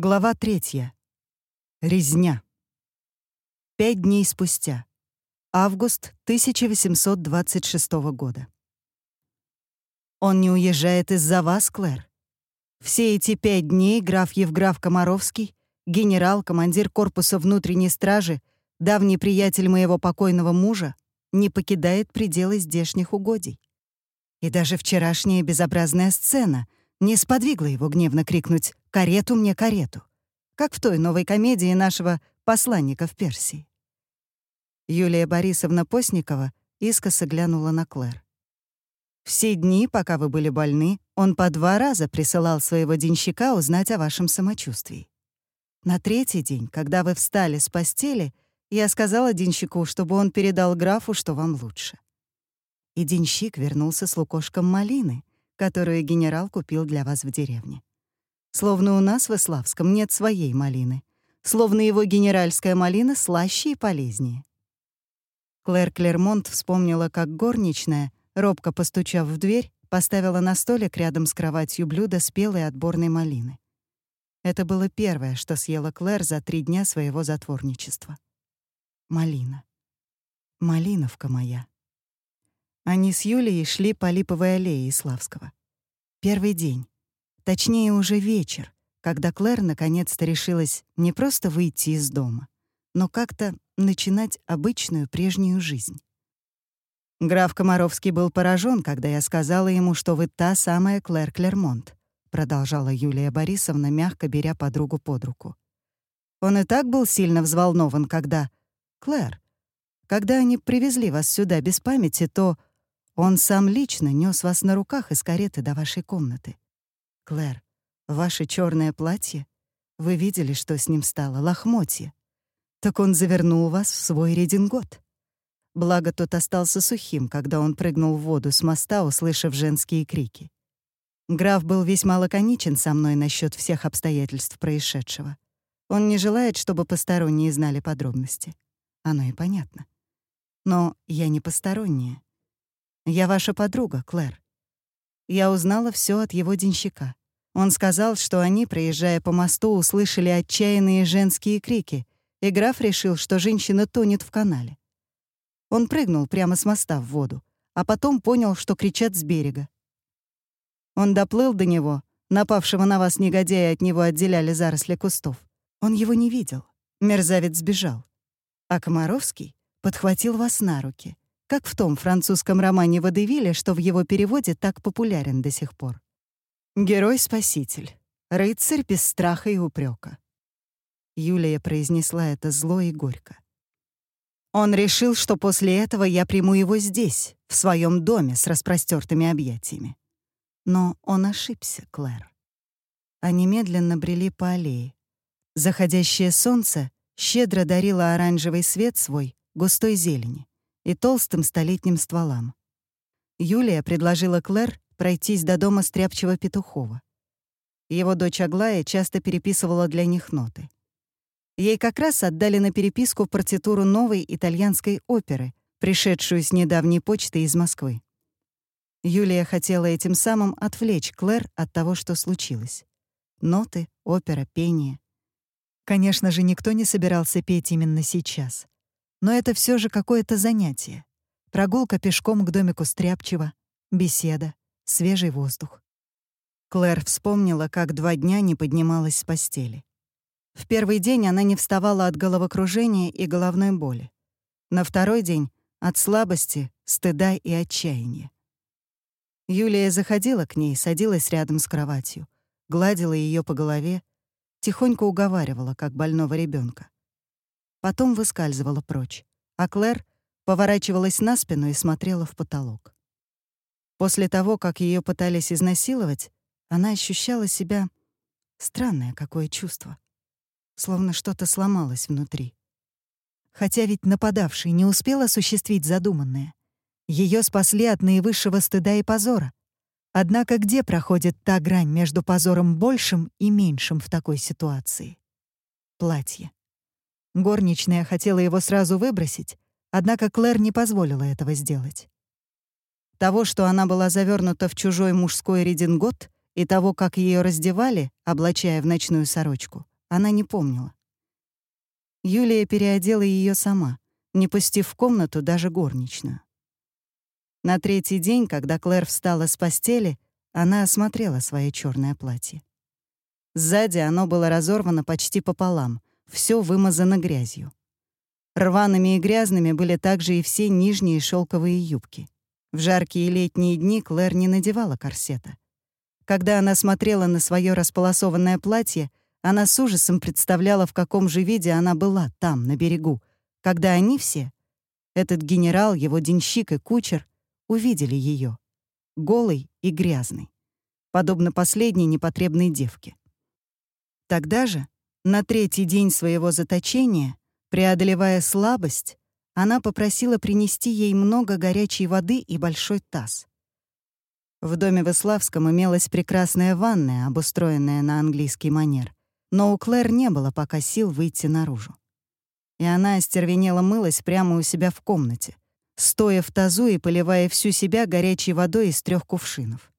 Глава третья. Резня. Пять дней спустя. Август 1826 года. Он не уезжает из-за вас, Клэр. Все эти пять дней граф Евграф Комаровский, генерал, командир корпуса внутренней стражи, давний приятель моего покойного мужа, не покидает пределы здешних угодий. И даже вчерашняя безобразная сцена не сподвигла его гневно крикнуть «Карету мне, карету!», как в той новой комедии нашего посланника в Персии. Юлия Борисовна Постникова искоса глянула на Клэр. «Все дни, пока вы были больны, он по два раза присылал своего денщика узнать о вашем самочувствии. На третий день, когда вы встали с постели, я сказала денщику, чтобы он передал графу, что вам лучше. И денщик вернулся с лукошком малины, которую генерал купил для вас в деревне. Словно у нас в Иславском нет своей малины. Словно его генеральская малина слаще и полезнее. Клэр Клермонт вспомнила, как горничная, робко постучав в дверь, поставила на столик рядом с кроватью блюдо спелой отборной малины. Это было первое, что съела Клэр за три дня своего затворничества. Малина. Малиновка моя. Они с Юлией шли по липовой аллее Иславского. Первый день. Точнее, уже вечер, когда Клэр наконец-то решилась не просто выйти из дома, но как-то начинать обычную прежнюю жизнь. Граф Комаровский был поражен, когда я сказала ему, что вы та самая Клэр Клермонт, продолжала Юлия Борисовна, мягко беря подругу под руку. Он и так был сильно взволнован, когда... Клэр, когда они привезли вас сюда без памяти, то он сам лично нес вас на руках из кареты до вашей комнаты. Клэр, ваше черное платье? Вы видели, что с ним стало? Лохмотье. Так он завернул вас в свой редингот. Благо, тот остался сухим, когда он прыгнул в воду с моста, услышав женские крики. Граф был весьма лаконичен со мной насчет всех обстоятельств происшедшего. Он не желает, чтобы посторонние знали подробности. Оно и понятно. Но я не посторонняя. Я ваша подруга, Клэр. Я узнала все от его денщика. Он сказал, что они, проезжая по мосту, услышали отчаянные женские крики, и граф решил, что женщина тонет в канале. Он прыгнул прямо с моста в воду, а потом понял, что кричат с берега. Он доплыл до него, напавшего на вас негодяя от него отделяли заросли кустов. Он его не видел. Мерзавец сбежал. А Комаровский подхватил вас на руки, как в том французском романе Водевиля, что в его переводе так популярен до сих пор. Герой-спаситель. Рыцарь без страха и упрека. Юлия произнесла это зло и горько. Он решил, что после этого я приму его здесь, в своем доме с распростертыми объятиями. Но он ошибся, Клэр. Они медленно брели по аллее. Заходящее солнце щедро дарило оранжевый свет свой густой зелени и толстым столетним стволам. Юлия предложила Клэр пройтись до дома Стряпчего Петухова. Его дочь Аглая часто переписывала для них ноты. Ей как раз отдали на переписку партитуру новой итальянской оперы, пришедшую с недавней почты из Москвы. Юлия хотела этим самым отвлечь Клэр от того, что случилось. Ноты, опера, пение. Конечно же, никто не собирался петь именно сейчас. Но это все же какое-то занятие. Прогулка пешком к домику Стряпчева, беседа, свежий воздух. Клэр вспомнила, как два дня не поднималась с постели. В первый день она не вставала от головокружения и головной боли. На второй день — от слабости, стыда и отчаяния. Юлия заходила к ней, садилась рядом с кроватью, гладила ее по голове, тихонько уговаривала, как больного ребенка. Потом выскальзывала прочь, а Клэр поворачивалась на спину и смотрела в потолок. После того, как ее пытались изнасиловать, она ощущала себя... Странное какое чувство. Словно что-то сломалось внутри. Хотя ведь нападавший не успел осуществить задуманное. Ее спасли от наивысшего стыда и позора. Однако где проходит та грань между позором большим и меньшим в такой ситуации? Платье. Горничная хотела его сразу выбросить, однако Клэр не позволила этого сделать. Того, что она была завернута в чужой мужской редингот, и того, как ее раздевали, облачая в ночную сорочку, она не помнила. Юлия переодела ее сама, не пустив в комнату даже горничную. На третий день, когда Клэр встала с постели, она осмотрела свое черное платье. Сзади оно было разорвано почти пополам, все вымазано грязью. Рваными и грязными были также и все нижние шелковые юбки. В жаркие летние дни Клэр не надевала корсета. Когда она смотрела на свое располосованное платье, она с ужасом представляла, в каком же виде она была там, на берегу, когда они все, этот генерал, его денщик и кучер, увидели ее, голой и грязной, подобно последней непотребной девке. Тогда же, на третий день своего заточения, преодолевая слабость, она попросила принести ей много горячей воды и большой таз. В доме в Иславском имелась прекрасная ванная, обустроенная на английский манер, но у Клэр не было пока сил выйти наружу. И она остервенела мылась прямо у себя в комнате, стоя в тазу и поливая всю себя горячей водой из трех кувшинов.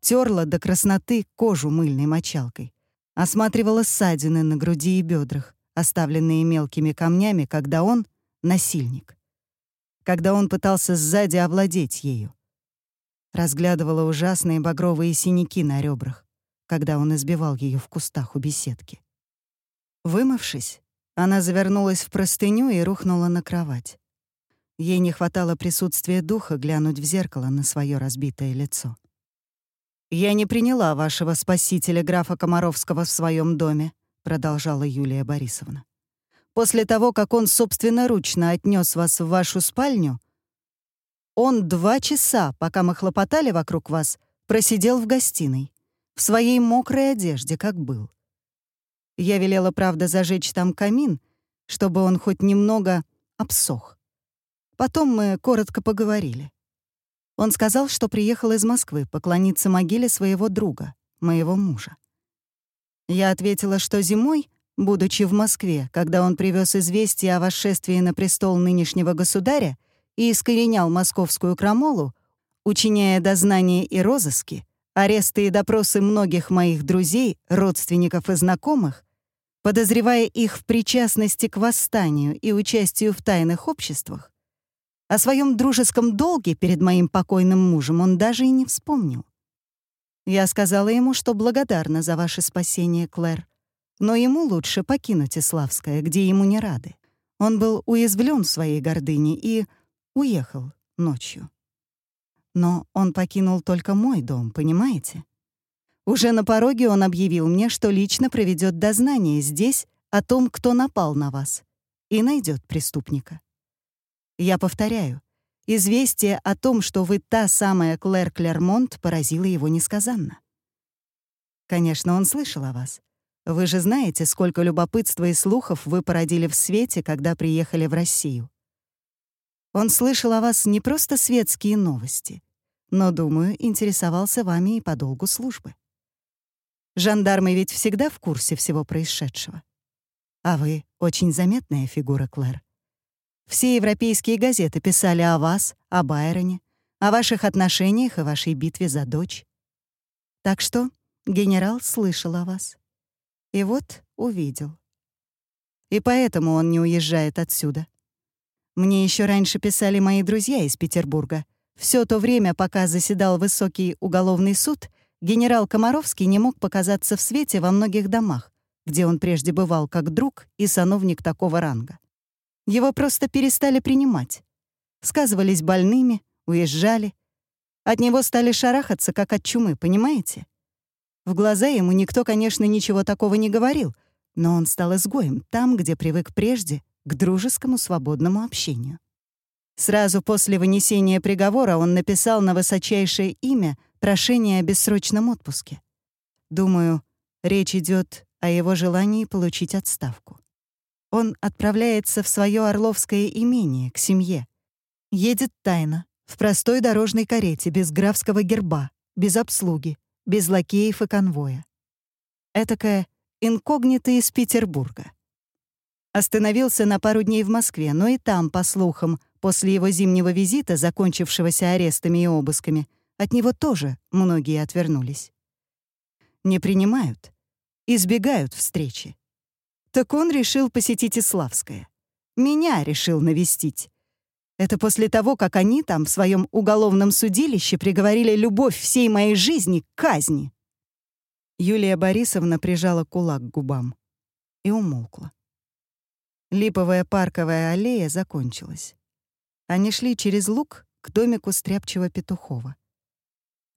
Терла до красноты кожу мыльной мочалкой, осматривала ссадины на груди и бедрах, оставленные мелкими камнями, когда он — насильник. Когда он пытался сзади овладеть ею. Разглядывала ужасные багровые синяки на ребрах, когда он избивал ее в кустах у беседки. Вымывшись, она завернулась в простыню и рухнула на кровать. Ей не хватало присутствия духа глянуть в зеркало на свое разбитое лицо. «Я не приняла вашего спасителя, графа Комаровского, в своем доме», продолжала Юлия Борисовна. «После того, как он собственноручно отнес вас в вашу спальню, он два часа, пока мы хлопотали вокруг вас, просидел в гостиной, в своей мокрой одежде, как был. Я велела, правда, зажечь там камин, чтобы он хоть немного обсох. Потом мы коротко поговорили. Он сказал, что приехал из Москвы поклониться могиле своего друга, моего мужа. Я ответила, что зимой, будучи в Москве, когда он привез известие о восшествии на престол нынешнего государя и искоренял московскую крамолу, учиняя дознания и розыски, аресты и допросы многих моих друзей, родственников и знакомых, подозревая их в причастности к восстанию и участию в тайных обществах, о своем дружеском долге перед моим покойным мужем он даже и не вспомнил. Я сказала ему, что благодарна за ваше спасение, Клэр, но ему лучше покинуть Иславское, где ему не рады. Он был уязвлен своей гордыне и уехал ночью. Но он покинул только мой дом, понимаете? Уже на пороге он объявил мне, что лично проведет дознание здесь о том, кто напал на вас, и найдет преступника. Я повторяю, известие о том, что вы та самая Клэр Клермонт, поразило его несказанно. Конечно, он слышал о вас. Вы же знаете, сколько любопытства и слухов вы породили в свете, когда приехали в Россию. Он слышал о вас не просто светские новости, но, думаю, интересовался вами и по долгу службы. Жандармы ведь всегда в курсе всего происшедшего. А вы очень заметная фигура, Клэр. Все европейские газеты писали о вас, о Байроне, о ваших отношениях и вашей битве за дочь. Так что генерал слышал о вас. И вот увидел. И поэтому он не уезжает отсюда. Мне еще раньше писали мои друзья из Петербурга. Все то время, пока заседал высокий уголовный суд — генерал Комаровский не мог показаться в свете во многих домах, где он прежде бывал как друг и сановник такого ранга. Его просто перестали принимать. Сказывались больными, уезжали. От него стали шарахаться, как от чумы, понимаете? В глаза ему никто, конечно, ничего такого не говорил, но он стал изгоем там, где привык прежде к дружескому свободному общению. Сразу после вынесения приговора он написал на высочайшее имя прошение о бессрочном отпуске. Думаю, речь идет о его желании получить отставку. Он отправляется в свое Орловское имение, к семье. Едет тайно, в простой дорожной карете, без графского герба, без обслуги, без лакеев и конвоя. Этакая инкогнито из Петербурга. Остановился на пару дней в Москве, но и там, по слухам, после его зимнего визита, закончившегося арестами и обысками, от него тоже многие отвернулись. Не принимают, избегают встречи, Так он решил посетить Иславское. Меня решил навестить. Это после того, как они там в своем уголовном судилище приговорили любовь всей моей жизни к казни. Юлия Борисовна прижала кулак к губам и умолкла. Липовая парковая аллея закончилась. Они шли через луг к домику стряпчего Петухова.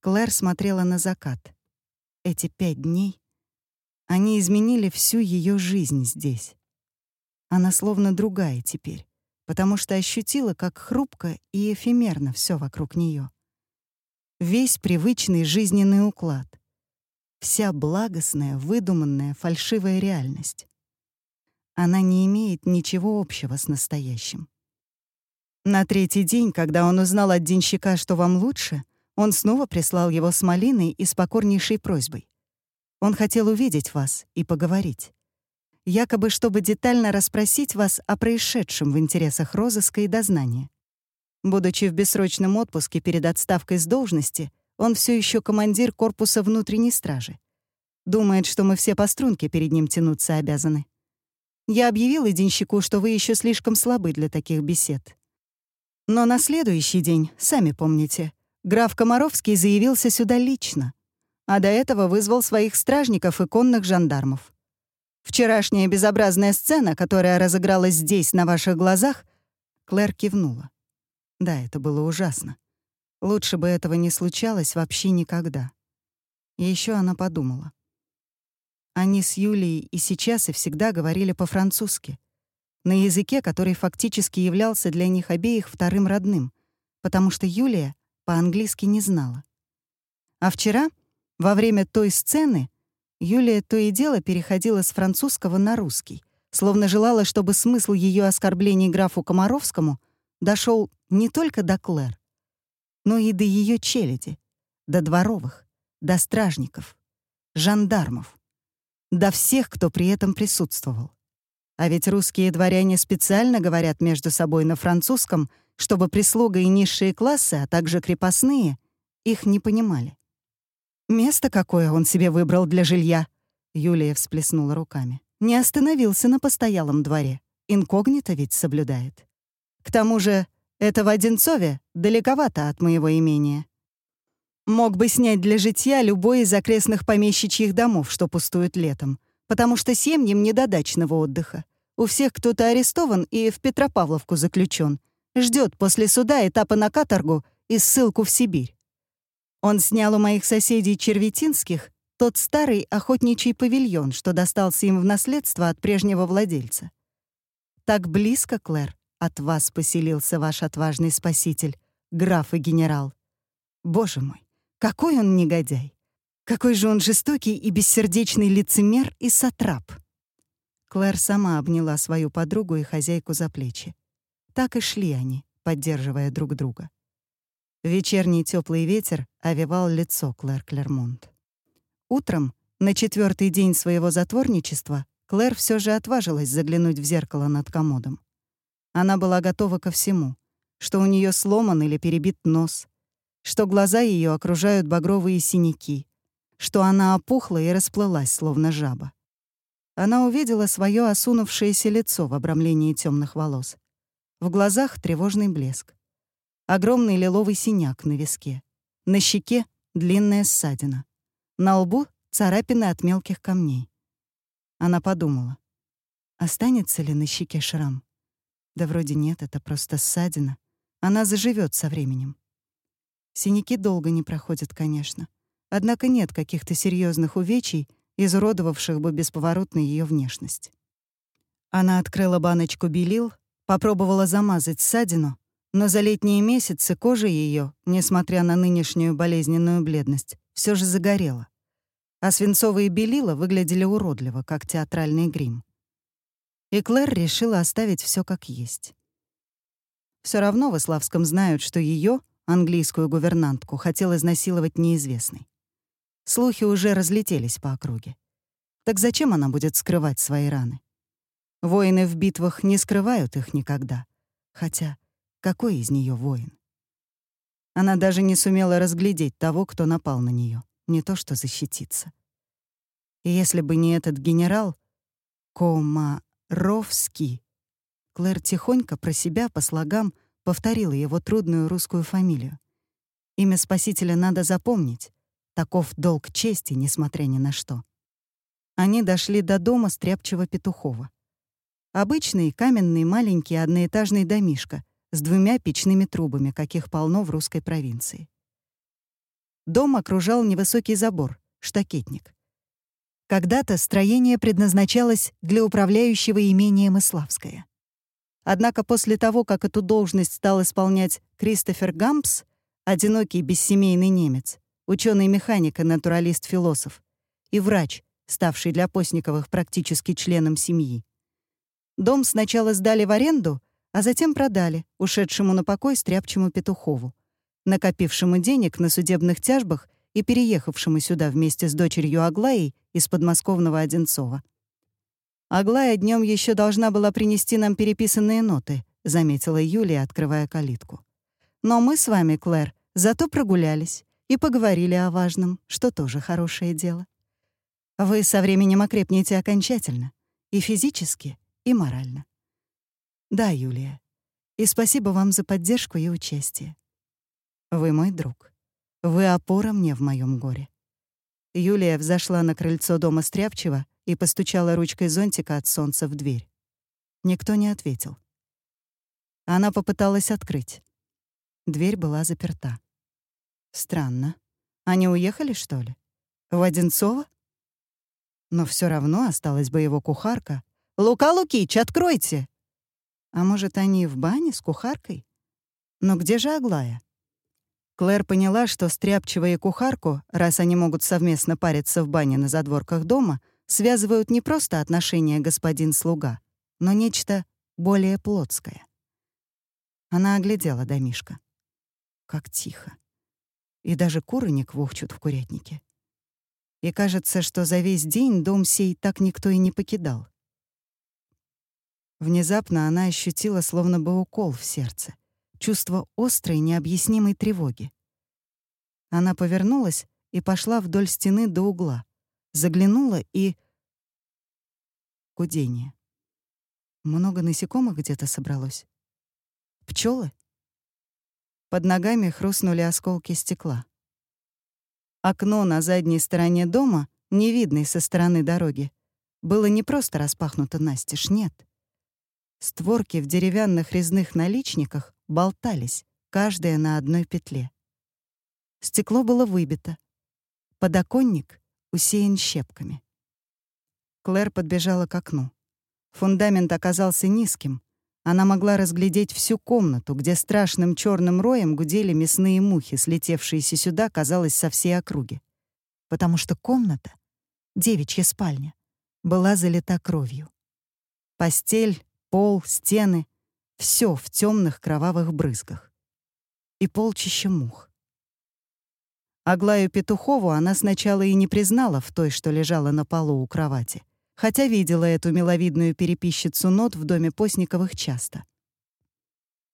Клэр смотрела на закат. Эти пять дней, они изменили всю ее жизнь здесь. Она словно другая теперь, потому что ощутила, как хрупко и эфемерно все вокруг нее. Весь привычный жизненный уклад. Вся благостная, выдуманная, фальшивая реальность. Она не имеет ничего общего с настоящим. На третий день, когда он узнал от денщика, что вам лучше, он снова прислал его с малиной и с покорнейшей просьбой. Он хотел увидеть вас и поговорить. Якобы, чтобы детально расспросить вас о происшедшем в интересах розыска и дознания. Будучи в бессрочном отпуске перед отставкой с должности, он все еще командир корпуса внутренней стражи. Думает, что мы все по струнке перед ним тянуться обязаны. Я объявил денщику, что вы еще слишком слабы для таких бесед. Но на следующий день, сами помните, Граф Комаровский заявился сюда лично, а до этого вызвал своих стражников и конных жандармов. Вчерашняя безобразная сцена, которая разыгралась здесь, на ваших глазах, Клэр кивнула. Да, это было ужасно. Лучше бы этого не случалось вообще никогда. И еще она подумала. Они с Юлией и сейчас и всегда говорили по-французски, на языке, который фактически являлся для них обеих вторым родным, потому что Юлия по-английски не знала. А вчера, во время той сцены, Юлия то и дело переходила с французского на русский, словно желала, чтобы смысл ее оскорблений графу Комаровскому дошел не только до Клэр, но и до ее челяди, до дворовых, до стражников, жандармов, до всех, кто при этом присутствовал. А ведь русские дворяне специально говорят между собой на французском — чтобы прислуга и низшие классы, а также крепостные, их не понимали. «Место какое он себе выбрал для жилья?» Юлия всплеснула руками. «Не остановился на постоялом дворе. Инкогнито ведь соблюдает. К тому же, это в Одинцове далековато от моего имения. Мог бы снять для житья любой из окрестных помещичьих домов, что пустуют летом, потому что семьям не до отдыха. У всех кто-то арестован и в Петропавловку заключен, Ждет после суда этапа на каторгу и ссылку в Сибирь. Он снял у моих соседей черветинских тот старый охотничий павильон, что достался им в наследство от прежнего владельца. Так близко, Клэр, от вас поселился ваш отважный спаситель, граф и генерал. Боже мой, какой он негодяй! Какой же он жестокий и бессердечный лицемер и сатрап! Клэр сама обняла свою подругу и хозяйку за плечи. Так и шли они, поддерживая друг друга. Вечерний теплый ветер овевал лицо Клэр Клермонт. Утром, на четвертый день своего затворничества, Клэр все же отважилась заглянуть в зеркало над комодом. Она была готова ко всему, что у нее сломан или перебит нос, что глаза ее окружают багровые синяки, что она опухла и расплылась, словно жаба. Она увидела свое осунувшееся лицо в обрамлении темных волос. В глазах тревожный блеск. Огромный лиловый синяк на виске. На щеке длинная ссадина. На лбу царапины от мелких камней. Она подумала, останется ли на щеке шрам? Да вроде нет, это просто ссадина. Она заживет со временем. Синяки долго не проходят, конечно. Однако нет каких-то серьезных увечий, изуродовавших бы бесповоротно ее внешность. Она открыла баночку белил, Попробовала замазать ссадину, но за летние месяцы кожа ее, несмотря на нынешнюю болезненную бледность, все же загорела. А свинцовые белила выглядели уродливо, как театральный грим. И Клэр решила оставить все как есть. Все равно в Иславском знают, что ее, английскую гувернантку, хотел изнасиловать неизвестный. Слухи уже разлетелись по округе. Так зачем она будет скрывать свои раны? Воины в битвах не скрывают их никогда. Хотя, какой из нее воин? Она даже не сумела разглядеть того, кто напал на нее, не то что защититься. И если бы не этот генерал, Комаровский. Клэр тихонько про себя по слогам повторила его трудную русскую фамилию. Имя спасителя надо запомнить. Таков долг чести, несмотря ни на что. Они дошли до дома стряпчего Петухова. Обычный каменный маленький одноэтажный домишко с двумя печными трубами, каких полно в русской провинции. Дом окружал невысокий забор, штакетник. Когда-то строение предназначалось для управляющего имением Иславское. Однако после того, как эту должность стал исполнять Кристофер Гампс, одинокий бессемейный немец, ученый-механик и натуралист-философ, и врач, ставший для Постниковых практически членом семьи. Дом сначала сдали в аренду, а затем продали ушедшему на покой стряпчему Петухову, накопившему денег на судебных тяжбах и переехавшему сюда вместе с дочерью Аглаей из подмосковного Одинцова. «Аглая днем еще должна была принести нам переписанные ноты», — заметила Юлия, открывая калитку. «Но мы с вами, Клэр, зато прогулялись и поговорили о важном, что тоже хорошее дело. Вы со временем окрепнете окончательно, и физически, и морально. Да, Юлия, и спасибо вам за поддержку и участие. Вы мой друг. Вы опора мне в моем горе. Юлия взошла на крыльцо дома Стряпчева и постучала ручкой зонтика от солнца в дверь. Никто не ответил. Она попыталась открыть. Дверь была заперта. Странно. Они уехали, что ли? В Одинцово? Но все равно осталась бы его кухарка. «Лука Лукич, откройте!» А может, они в бане с кухаркой? Но где же Аглая? Клэр поняла, что стряпчиво и кухарку, раз они могут совместно париться в бане на задворках дома, связывают не просто отношения господин-слуга, но нечто более плотское. Она оглядела домишко. Как тихо. И даже куры не квохчут в курятнике. И кажется, что за весь день дом сей так никто и не покидал. Внезапно она ощутила словно бы укол в сердце чувство острой, необъяснимой тревоги. Она повернулась и пошла вдоль стены до угла, заглянула и... Гудение. Много насекомых где-то собралось. Пчелы? Под ногами хрустнули осколки стекла. Окно на задней стороне дома, не видной со стороны дороги, было не просто распахнуто настежь, нет. Створки в деревянных резных наличниках болтались, каждая на одной петле. Стекло было выбито. Подоконник усеян щепками. Клэр подбежала к окну. Фундамент оказался низким. Она могла разглядеть всю комнату, где страшным черным роем гудели мясные мухи, слетевшиеся сюда, казалось, со всей округи. Потому что комната, девичья спальня, была залита кровью. Постель, пол, стены все в темных кровавых брызгах. И полчища мух. Аглаю Петухову она сначала и не признала в той, что лежала на полу у кровати, хотя видела эту миловидную переписчицу нот в доме Постниковых часто.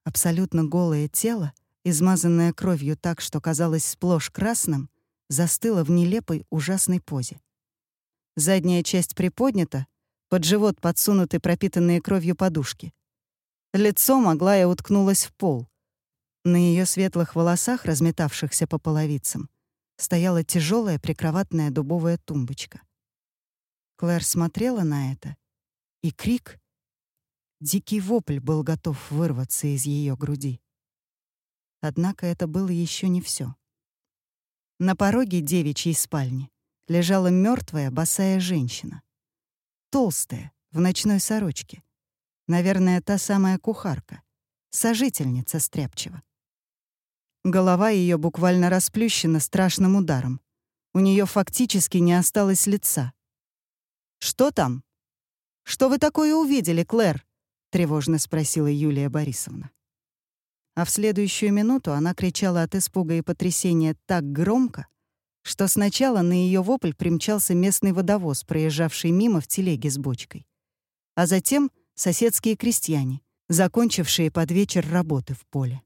Абсолютно голое тело, измазанное кровью так, что казалось сплошь красным, застыло в нелепой ужасной позе. Задняя часть приподнята, под живот подсунуты пропитанные кровью подушки. Лицом Аглая уткнулась в пол. На ее светлых волосах, разметавшихся по половицам, стояла тяжелая прикроватная дубовая тумбочка. Клэр смотрела на это, и крик, дикий вопль был готов вырваться из ее груди. Однако это было еще не все. На пороге девичьей спальни лежала мертвая босая женщина. Толстая, в ночной сорочке — Наверное, та самая кухарка, сожительница Стряпчева. Голова ее буквально расплющена страшным ударом. У нее фактически не осталось лица. «Что там? Что вы такое увидели, Клэр?» — тревожно спросила Юлия Борисовна. А в следующую минуту она кричала от испуга и потрясения так громко, что сначала на ее вопль примчался местный водовоз, проезжавший мимо в телеге с бочкой. А затем соседские крестьяне, закончившие под вечер работы в поле.